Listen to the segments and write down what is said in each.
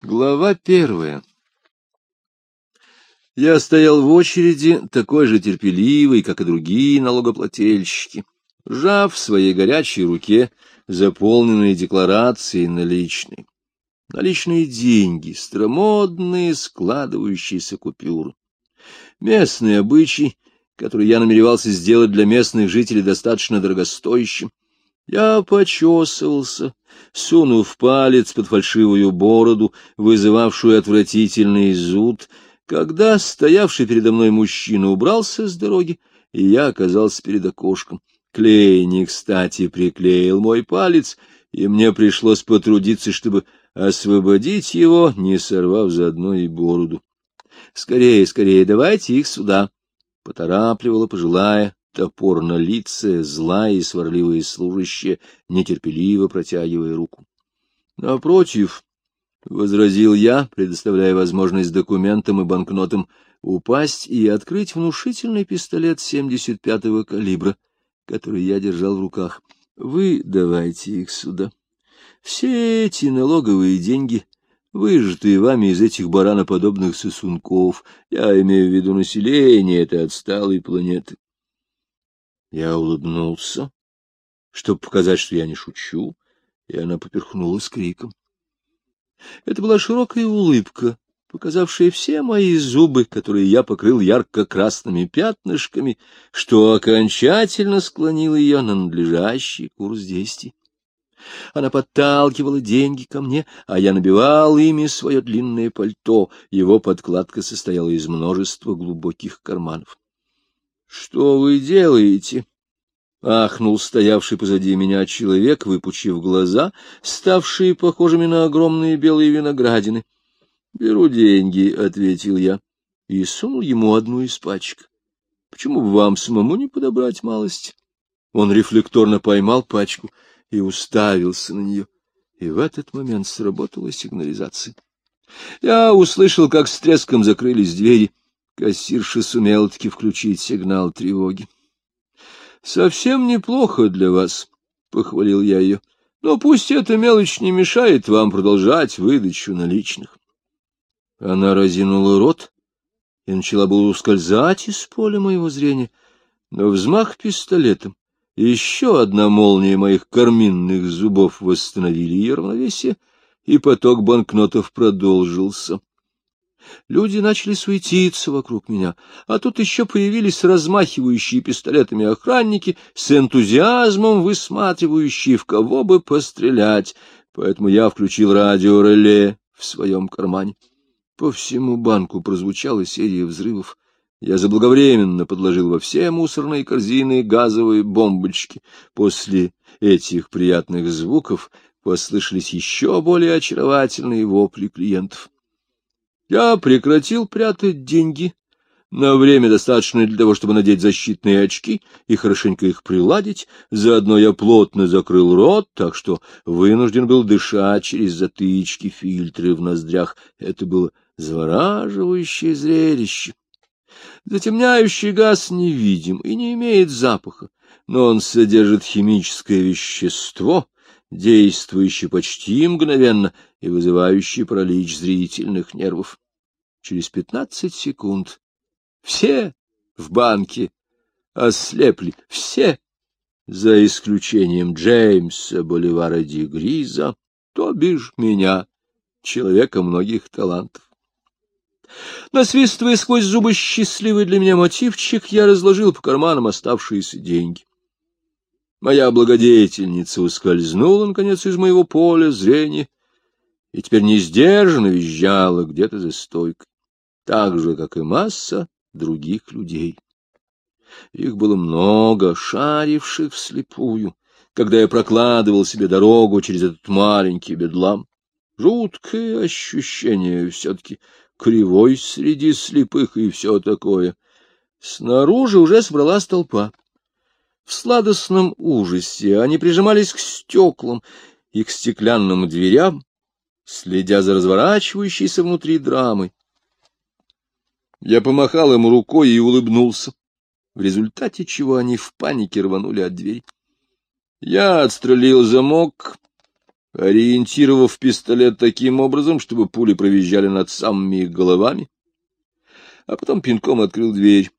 Глава первая Я стоял в очереди, такой же терпеливый, как и другие налогоплательщики, сжав в своей горячей руке заполненные декларации наличные. Наличные деньги, стромодные складывающиеся купюры. Местный обычай, который я намеревался сделать для местных жителей достаточно дорогостоящим, я почесывался, сунув палец под фальшивую бороду, вызывавшую отвратительный зуд, когда стоявший передо мной мужчина убрался с дороги, и я оказался перед окошком. Клей кстати приклеил мой палец, и мне пришлось потрудиться, чтобы освободить его, не сорвав заодно и бороду. — Скорее, скорее, давайте их сюда! — поторапливала пожилая топор на лице, злая и сварливая служащая, нетерпеливо протягивая руку. Напротив, — возразил я, предоставляя возможность документам и банкнотам упасть и открыть внушительный пистолет 75-го калибра, который я держал в руках. — Вы давайте их сюда. Все эти налоговые деньги, выжатые вами из этих бараноподобных сосунков, я имею в виду население этой отсталой планеты. Я улыбнулся, чтобы показать, что я не шучу, и она поперхнулась криком. Это была широкая улыбка, показавшая все мои зубы, которые я покрыл ярко-красными пятнышками, что окончательно склонило ее на надлежащий курс действий. Она подталкивала деньги ко мне, а я набивал ими свое длинное пальто. Его подкладка состояла из множества глубоких карманов. — Что вы делаете? — ахнул стоявший позади меня человек, выпучив глаза, ставшие похожими на огромные белые виноградины. — Беру деньги, — ответил я, и сунул ему одну из пачек. — Почему бы вам самому не подобрать малость? Он рефлекторно поймал пачку и уставился на нее, и в этот момент сработала сигнализация. Я услышал, как с треском закрылись двери — Кассирша сумела-таки включить сигнал тревоги. — Совсем неплохо для вас, — похвалил я ее. — Но пусть эта мелочь не мешает вам продолжать выдачу наличных. Она разинула рот и начала было ускользать из поля моего зрения, но взмах пистолетом и еще одна молния моих карминных зубов восстановили ее равновесие, и поток банкнотов продолжился. Люди начали суетиться вокруг меня, а тут еще появились размахивающие пистолетами охранники с энтузиазмом высматривающие, в кого бы пострелять, поэтому я включил радиореле в своем кармане. По всему банку прозвучала серия взрывов. Я заблаговременно подложил во все мусорные корзины газовые бомбочки. После этих приятных звуков послышались еще более очаровательные вопли клиентов. Я прекратил прятать деньги на время, достаточное для того, чтобы надеть защитные очки и хорошенько их приладить. Заодно я плотно закрыл рот, так что вынужден был дышать через затычки, фильтры в ноздрях. Это было завораживающее зрелище. Затемняющий газ невидим и не имеет запаха, но он содержит химическое вещество — действующий почти мгновенно и вызывающий паралич зрительных нервов. Через пятнадцать секунд все в банке ослепли, все, за исключением Джеймса Боливара Дигриза, то бишь меня, человека многих талантов. Насвистывая сквозь зубы счастливый для меня мотивчик, я разложил по карманам оставшиеся деньги. Моя благодетельница ускользнула, наконец, из моего поля зрения и теперь не сдержанно визжала где-то за стойкой, так же, как и масса других людей. Их было много, шаривших вслепую, когда я прокладывал себе дорогу через этот маленький бедлам. Жуткое ощущение все-таки, кривой среди слепых и все такое. Снаружи уже собралась толпа. В сладостном ужасе они прижимались к стеклам и к стеклянным дверям, следя за разворачивающейся внутри драмой. Я помахал ему рукой и улыбнулся, в результате чего они в панике рванули от двери. Я отстрелил замок, ориентировав пистолет таким образом, чтобы пули провизжали над самыми их головами, а потом пинком открыл дверь.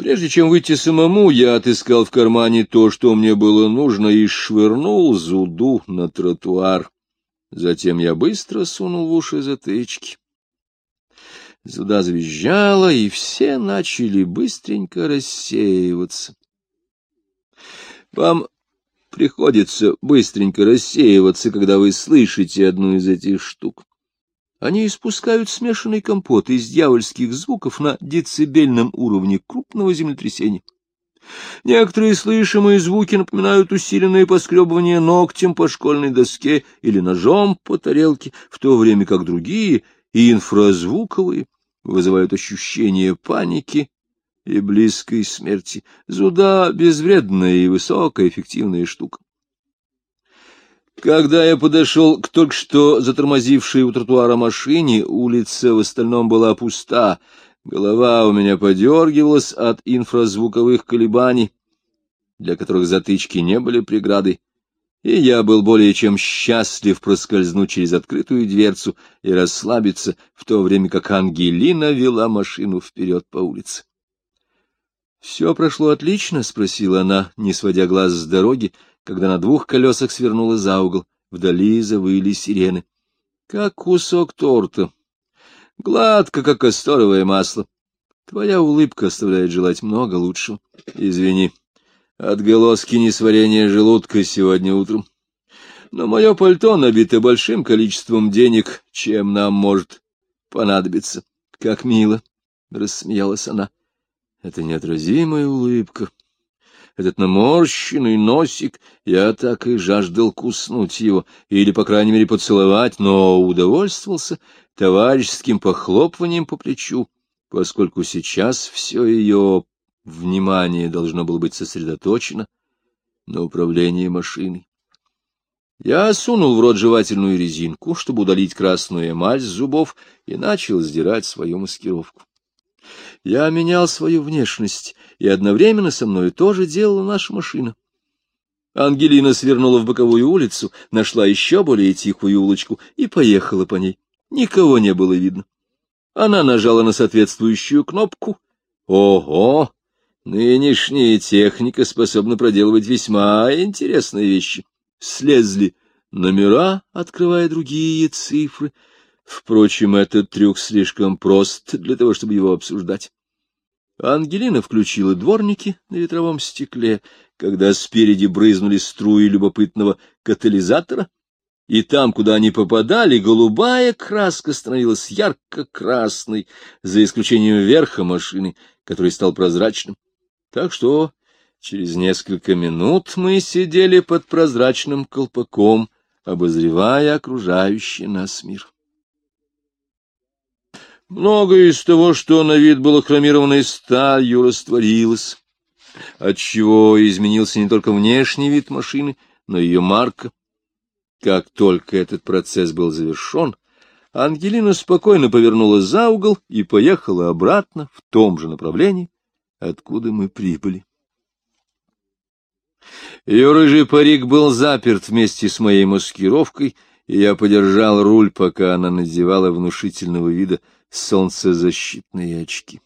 Прежде чем выйти самому, я отыскал в кармане то, что мне было нужно, и швырнул зуду на тротуар. Затем я быстро сунул в уши затычки. Зуда завизжала, и все начали быстренько рассеиваться. Вам приходится быстренько рассеиваться, когда вы слышите одну из этих штук. Они испускают смешанный компот из дьявольских звуков на децибельном уровне крупного землетрясения. Некоторые слышимые звуки напоминают усиленное поскребывание ногтем по школьной доске или ножом по тарелке, в то время как другие, инфразвуковые, вызывают ощущение паники и близкой смерти. Зуда — безвредная и высокоэффективная штука. Когда я подошел к только что затормозившей у тротуара машине, улица в остальном была пуста, голова у меня подергивалась от инфразвуковых колебаний, для которых затычки не были преградой, и я был более чем счастлив проскользнуть через открытую дверцу и расслабиться, в то время как Ангелина вела машину вперед по улице. — Все прошло отлично? — спросила она, не сводя глаз с дороги, когда на двух колесах свернула за угол. Вдали завыли сирены. — Как кусок торта. Гладко, как касторовое масло. Твоя улыбка оставляет желать много лучшего. Извини, отголоски несварения желудка сегодня утром. Но мое пальто набито большим количеством денег, чем нам может понадобиться. Как мило, — рассмеялась она. Это неотразимая улыбка. Этот наморщенный носик, я так и жаждал куснуть его, или, по крайней мере, поцеловать, но удовольствовался товарищеским похлопыванием по плечу, поскольку сейчас все ее внимание должно было быть сосредоточено на управлении машиной. Я сунул в рот жевательную резинку, чтобы удалить красную эмаль с зубов, и начал сдирать свою маскировку. Я менял свою внешность, и одновременно со мной тоже делала наша машина. Ангелина свернула в боковую улицу, нашла еще более тихую улочку и поехала по ней. Никого не было видно. Она нажала на соответствующую кнопку. Ого! Нынешняя техника способна проделывать весьма интересные вещи. Слезли номера, открывая другие цифры — Впрочем, этот трюк слишком прост для того, чтобы его обсуждать. Ангелина включила дворники на ветровом стекле, когда спереди брызнули струи любопытного катализатора, и там, куда они попадали, голубая краска становилась ярко-красной, за исключением верха машины, который стал прозрачным. Так что через несколько минут мы сидели под прозрачным колпаком, обозревая окружающий нас мир. Многое из того, что на вид было хромированной сталью, растворилось, отчего изменился не только внешний вид машины, но и ее марка. Как только этот процесс был завершен, Ангелина спокойно повернула за угол и поехала обратно в том же направлении, откуда мы прибыли. Ее рыжий парик был заперт вместе с моей маскировкой, и я подержал руль, пока она надевала внушительного вида солнцезащитные очки.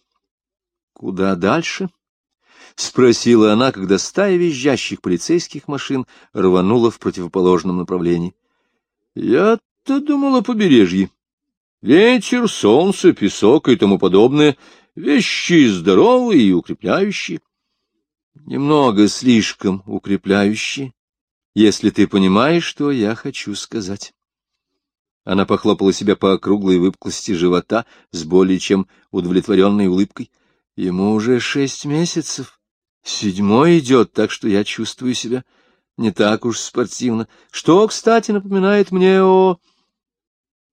— Куда дальше? — спросила она, когда стая визжащих полицейских машин рванула в противоположном направлении. — Я-то думала побережье. Ветер, солнце, песок и тому подобное — вещи здоровые и укрепляющие. Немного слишком укрепляющие, если ты понимаешь, что я хочу сказать. Она похлопала себя по округлой выпуклости живота с более чем удовлетворенной улыбкой. Ему уже шесть месяцев. Седьмой идет, так что я чувствую себя не так уж спортивно. Что, кстати, напоминает мне о...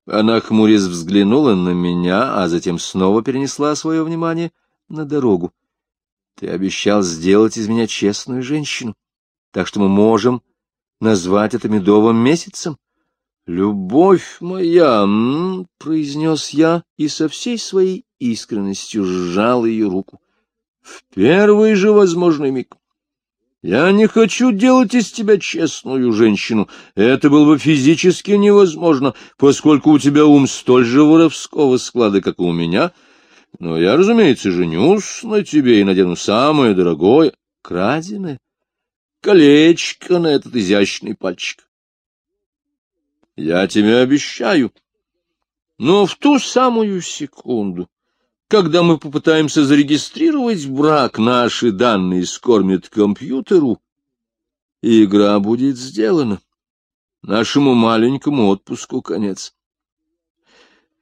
Она хмурясь взглянула на меня, а затем снова перенесла свое внимание на дорогу. Ты обещал сделать из меня честную женщину, так что мы можем назвать это медовым месяцем. «Любовь моя!» — произнес я и со всей своей искренностью сжал ее руку. В первый же возможный миг. Я не хочу делать из тебя честную женщину. Это было бы физически невозможно, поскольку у тебя ум столь же воровского склада, как и у меня. Но я, разумеется, женюсь на тебе и надену самое дорогое, краденое, колечко на этот изящный пальчик. Я тебе обещаю. Но в ту самую секунду, когда мы попытаемся зарегистрировать брак, наши данные скормят компьютеру, и игра будет сделана. Нашему маленькому отпуску конец.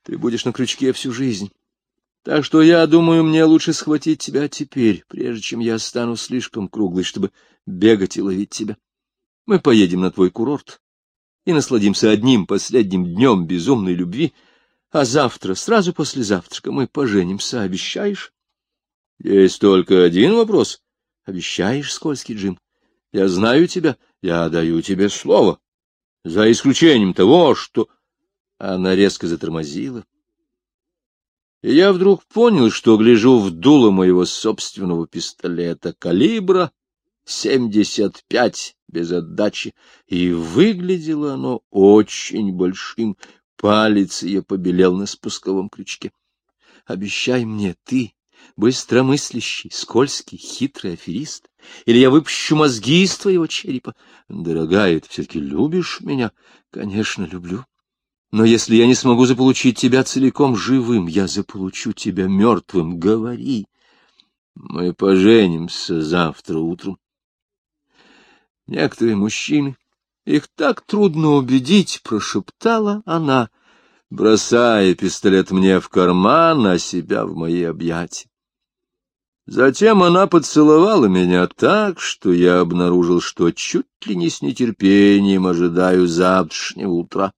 Ты будешь на крючке всю жизнь. Так что я думаю, мне лучше схватить тебя теперь, прежде чем я стану слишком круглой, чтобы бегать и ловить тебя. Мы поедем на твой курорт и насладимся одним последним днем безумной любви — а завтра, сразу после завтрака, мы поженимся, обещаешь? Есть только один вопрос. Обещаешь, скользкий Джим? Я знаю тебя, я даю тебе слово. За исключением того, что... Она резко затормозила. И я вдруг понял, что гляжу в дуло моего собственного пистолета калибра 75 без отдачи, и выглядело оно очень большим, Палец ее побелел на спусковом крючке. — Обещай мне, ты, быстромыслящий, скользкий, хитрый аферист, или я выпущу мозги из твоего черепа. Дорогая, ты все-таки любишь меня? Конечно, люблю. Но если я не смогу заполучить тебя целиком живым, я заполучу тебя мертвым. Говори. Мы поженимся завтра утром. Некоторые мужчины их так трудно убедить, — прошептала она, бросая пистолет мне в карман, а себя в мои объятия. Затем она поцеловала меня так, что я обнаружил, что чуть ли не с нетерпением ожидаю завтрашнего утра.